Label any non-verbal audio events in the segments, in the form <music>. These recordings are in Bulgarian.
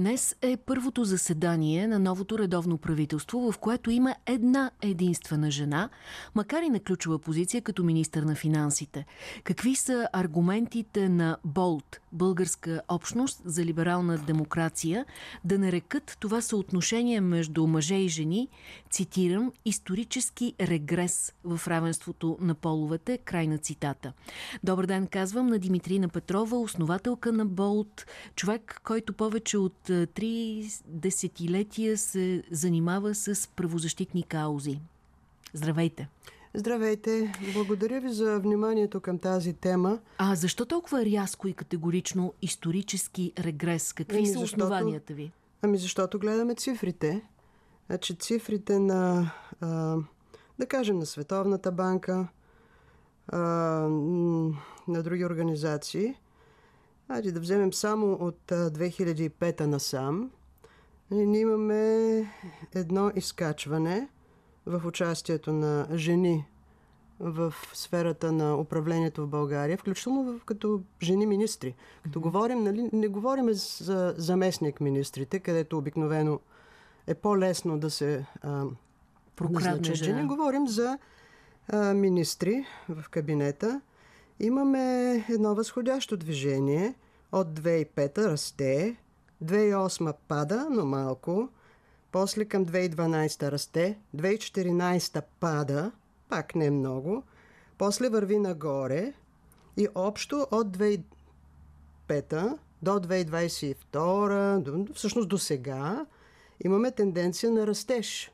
Днес е първото заседание на новото редовно правителство, в което има една единствена жена, макар и на ключова позиция като министър на финансите. Какви са аргументите на Болт, българска общност за либерална демокрация, да нарекат това съотношение между мъже и жени, цитирам, исторически регрес в равенството на половете, край на цитата. Добър ден, казвам на Димитрина Петрова, основателка на Болт, човек, който повече от три десетилетия се занимава с правозащитни каузи. Здравейте! Здравейте! Благодаря ви за вниманието към тази тема. А защо толкова рязко и категорично исторически регрес? Какви ами, са защото, основанията ви? Ами защото гледаме цифрите. Значи цифрите на, а, да кажем, на Световната банка, а, на други организации – Айде да вземем само от 2005 насам. Ние имаме едно изкачване в участието на жени в сферата на управлението в България, включително в, като жени министри. Като mm-hmm. говорим, нали, не говорим за заместник министрите, където обикновено е по-лесно да се а, назначат жени. Говорим за а, министри в кабинета, Имаме едно възходящо движение. От 2005 расте, 2008 пада, но малко. После към 2012 расте, 2014 пада, пак не много. После върви нагоре и общо от 2005 до 2022, всъщност до сега, имаме тенденция на растеж.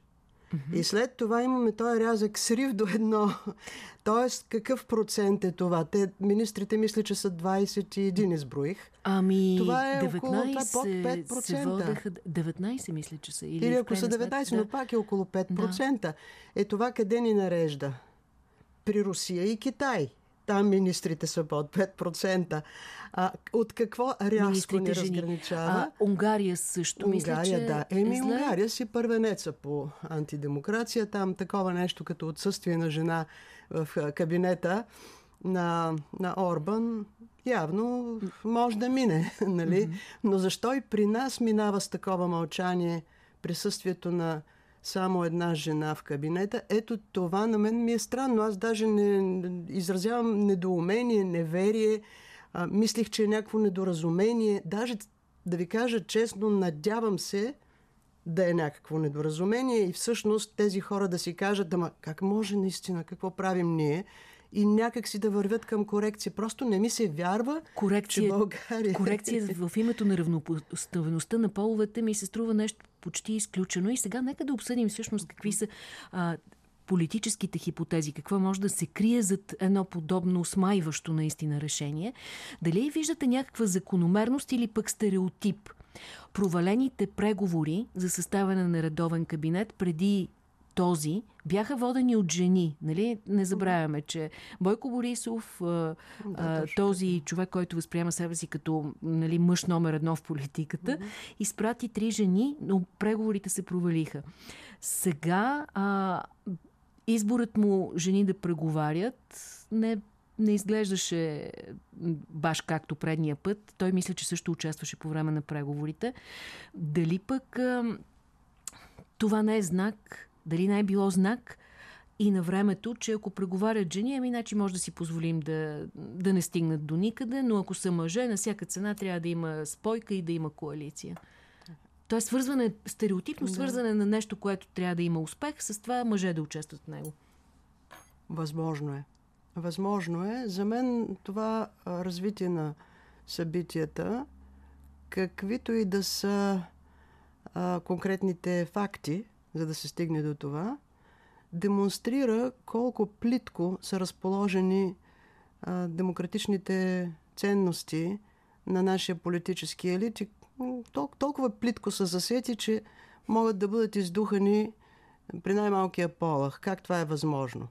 Mm-hmm. И след това имаме този рязък срив до едно. <laughs> Тоест, какъв процент е това? Те, министрите мисля, че са 21 изброих. Ами, това е 19 около, това е под 5%. Се водеха, 19 мисля, че са. Или, Или ако са 19, да. но пак е около 5%. Да. Е това къде ни нарежда? При Русия и Китай. Там министрите са под 5%. А, от какво рязко не разграничава? А, Унгария също, Унгария, мисля, че да. Еми, е Унгария си първенеца по антидемокрация. Там такова нещо като отсъствие на жена в кабинета на, на Орбан явно може да мине, <laughs> нали? Но защо и при нас минава с такова мълчание присъствието на само една жена в кабинета. Ето това на мен ми е странно. Аз даже не изразявам недоумение, неверие. А, мислих, че е някакво недоразумение. Даже да ви кажа честно, надявам се да е някакво недоразумение и всъщност тези хора да си кажат, ама как може наистина, какво правим ние? И някак си да вървят към корекция. Просто не ми се вярва, корекция, че България... Корекция в името на равнопоставеността на половете ми се струва нещо почти изключено. И сега нека да обсъдим всъщност какви са а, политическите хипотези, какво може да се крие зад едно подобно смайващо наистина решение. Дали виждате някаква закономерност или пък стереотип? Провалените преговори за съставяне на редовен кабинет преди този бяха водени от жени. Нали? Не забравяме, че Бойко Борисов, да, а, този човек, който възприема себе си като нали, мъж номер едно в политиката, mm -hmm. изпрати три жени, но преговорите се провалиха. Сега а, изборът му жени да преговарят не не изглеждаше баш както предния път. Той мисля, че също участваше по време на преговорите. Дали пък а, това не е знак дали не е било знак и на времето, че ако преговарят жени, ами иначе може да си позволим да, да не стигнат до никъде, но ако са мъже, на всяка цена трябва да има спойка и да има коалиция. То е свързване, стереотипно да. свързване на нещо, което трябва да има успех, с това мъже да участват в него. Възможно е. Възможно е. За мен това развитие на събитията, каквито и да са а, конкретните факти, за да се стигне до това, демонстрира колко плитко са разположени а, демократичните ценности на нашия политически елит и тол- толкова плитко са засети, че могат да бъдат издухани при най-малкия полах. Как това е възможно?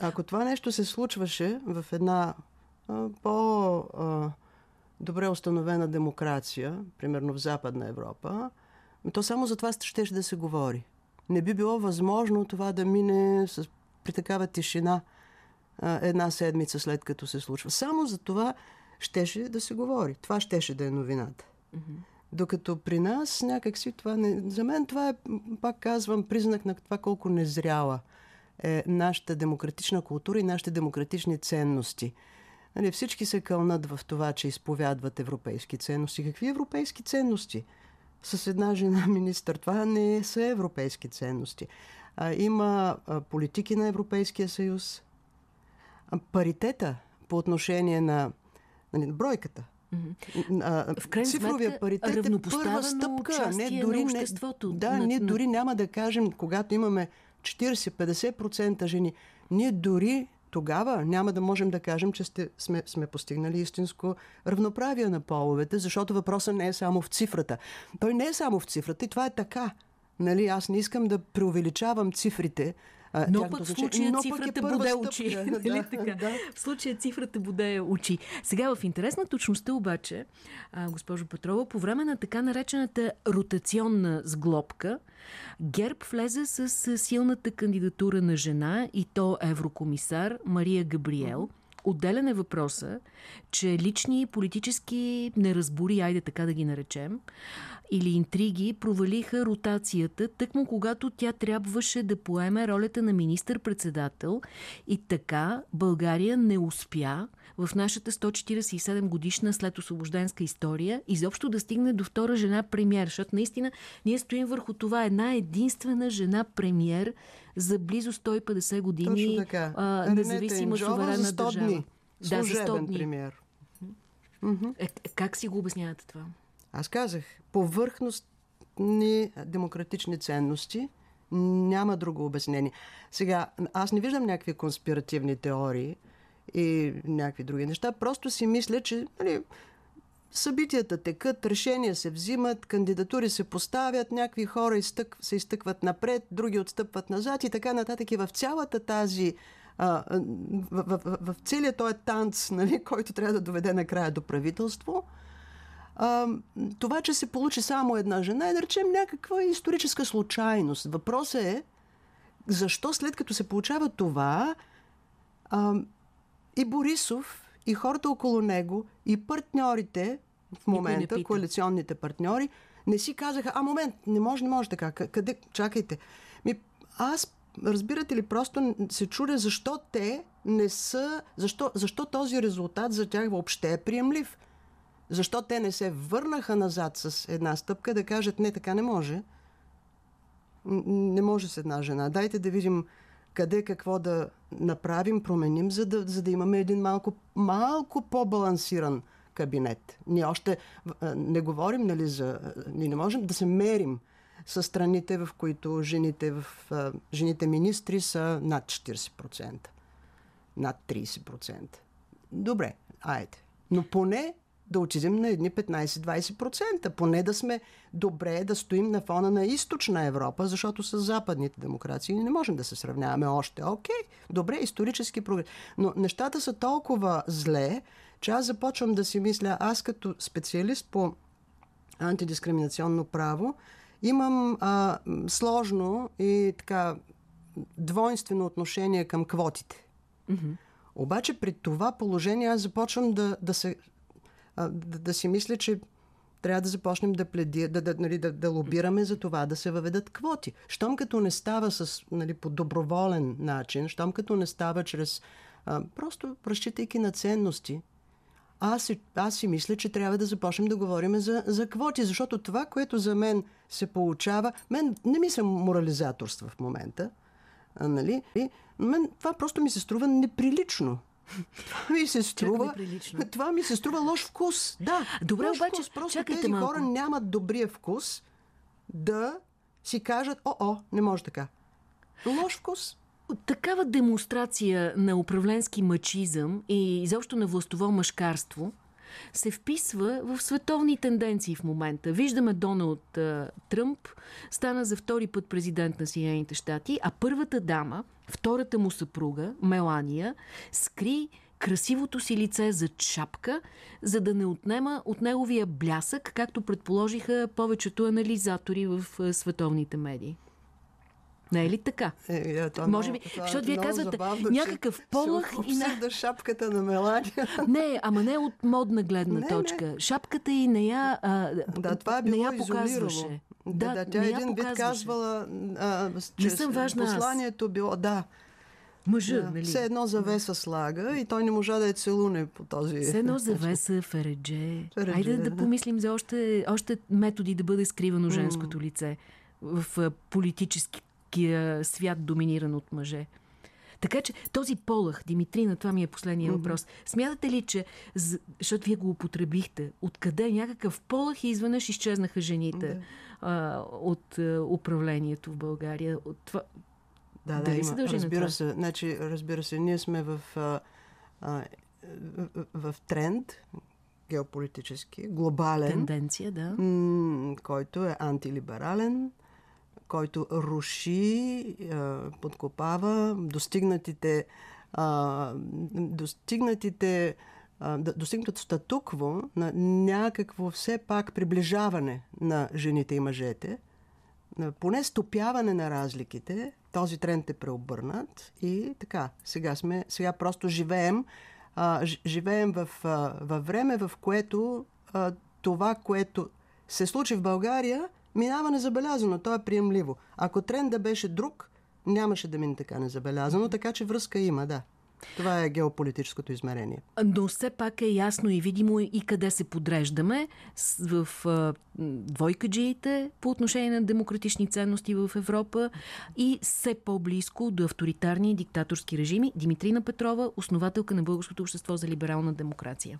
Ако това нещо се случваше в една а, по- а, добре установена демокрация, примерно в Западна Европа, то само за това ще да се говори. Не би било възможно това да мине с, при такава тишина а, една седмица след като се случва. Само за това щеше да се говори. Това щеше да е новината. Mm-hmm. Докато при нас някакси това не... За мен това е, пак казвам, признак на това колко незряла е нашата демократична култура и нашите демократични ценности. Нали, всички се кълнат в това, че изповядват европейски ценности. Какви европейски ценности? С една жена <laughs> министър. Това не са европейски ценности. А, има а, политики на Европейския съюз. А, паритета по отношение на нали, бройката. Mm-hmm. В крайна цифровия паритет е първа стъпка. Не, дори на обществото. Не, да, на, ние дори няма да кажем, когато имаме 40-50% жени, ние дори тогава няма да можем да кажем, че сте, сме, сме постигнали истинско равноправие на половете, защото въпросът не е само в цифрата. Той не е само в цифрата и това е така. Нали, аз не искам да преувеличавам цифрите, но пък в случая но цифрата е буде очи. Нали така? Да. В случая цифрата буде очи. Сега в интерес на точността обаче, госпожо Петрова, по време на така наречената ротационна сглобка, ГЕРБ влезе с силната кандидатура на жена и то еврокомисар Мария Габриел. Отделен е въпроса, че лични политически неразбори, айде така да ги наречем, или интриги провалиха ротацията, тъкмо когато тя трябваше да поеме ролята на министър-председател и така България не успя в нашата 147 годишна след освобожденска история изобщо да стигне до втора жена премьер, защото наистина ние стоим върху това една единствена жена премьер за близо 150 години а, независима суверенна държава. Да, за 100 дни. премьер. Е, как си го обяснявате това? Аз казах, повърхностни демократични ценности, няма друго обяснение. Сега, аз не виждам някакви конспиративни теории и някакви други неща. Просто си мисля, че нали, събитията текат, решения се взимат, кандидатури се поставят, някакви хора изтък, се изтъкват напред, други отстъпват назад и така нататък. И в цялата тази в, в, в, в целият този танц, нали, който трябва да доведе накрая до правителство, а, това, че се получи само една жена е, да речем, някаква историческа случайност. Въпросът е, защо след като се получава това, а, и Борисов, и хората около него, и партньорите в момента, коалиционните партньори, не си казаха, а момент, не може, не може така, къде, чакайте. Ми, аз, разбирате ли, просто се чудя защо те не са, защо, защо този резултат за тях въобще е приемлив. Защо те не се върнаха назад с една стъпка да кажат не, така не може. Не може с една жена. Дайте да видим къде какво да направим, променим, за да, за да имаме един малко, малко по-балансиран кабинет. Ние още не говорим, нали, за... Ние не можем да се мерим с страните, в които жените, в, жените министри са над 40%. Над 30%. Добре, айде. Но поне да отидем на едни 15-20%. Поне да сме добре да стоим на фона на източна Европа, защото с западните демокрации не можем да се сравняваме още. Окей, добре, исторически прогрес. Но нещата са толкова зле, че аз започвам да си мисля, аз като специалист по антидискриминационно право, имам а, сложно и така двойствено отношение към квотите. Mm-hmm. Обаче при това положение аз започвам да, да се да, да си мисля, че трябва да започнем да, пледи, да, да, нали, да, да лобираме за това да се въведат квоти. Щом като не става с, нали, по доброволен начин, щом като не става чрез а, просто разчитайки на ценности, аз си, аз си мисля, че трябва да започнем да говорим за, за квоти, защото това, което за мен се получава, мен не ми се морализаторства в момента, а, нали? И, мен това просто ми се струва неприлично. Това ми се струва. <laughs> Това ми се струва лош вкус. Да. Добре, лош обаче, вкус. Просто тези малко. хора нямат добрия вкус да си кажат, о-о, не може така. Лош вкус. Такава демонстрация на управленски мачизъм и изобщо на властово мъжкарство се вписва в световни тенденции в момента. Виждаме Доналд Тръмп, стана за втори път президент на Съединените щати, а първата дама, втората му съпруга, Мелания, скри красивото си лице за чапка, за да не отнема от неговия блясък, както предположиха повечето анализатори в световните медии. Не е ли така? Е, е, това Може много, би, това защото е вие много казвате забавно, някакъв се и на... шапката на Мелания. Не, ама не от модна гледна Не, точка. Не. Шапката и не я, а, Да, това е не било я показваше. Да, да, тя не един вид казвала, а, че съм важна аз. посланието било, да, Мъжа, да, нали? все едно завеса слага и той не можа да я целуне по този... Все едно завеса, фередже. Фередже, Айде да, да. помислим за още, още методи да бъде скривано женското лице в а, политическия свят, доминиран от мъже. Така че този полъх, Димитрина, това ми е последния въпрос. Смятате ли, че, защото вие го употребихте, откъде някакъв полъх и изведнъж изчезнаха жените а, от а, управлението в България? От това... Да, да, има. разбира се. Значи, разбира се, ние сме в, а, а, в, в тренд геополитически, глобален, Тенденция, да. който е антилиберален, който руши, а, подкопава достигнатите, достигнатите достигнатото статукво на някакво все пак приближаване на жените и мъжете, поне стопяване на разликите, този тренд е преобърнат и така, сега сме, сега просто живеем, живеем в, във време, в което това, което се случи в България, минава незабелязано, то е приемливо. Ако тренда беше друг, нямаше да мине така незабелязано, така че връзка има, да. Това е геополитическото измерение. Но все пак е ясно и видимо и къде се подреждаме в двойкаджиите по отношение на демократични ценности в Европа и все по-близко до авторитарни и диктаторски режими. Димитрина Петрова, основателка на Българското общество за либерална демокрация.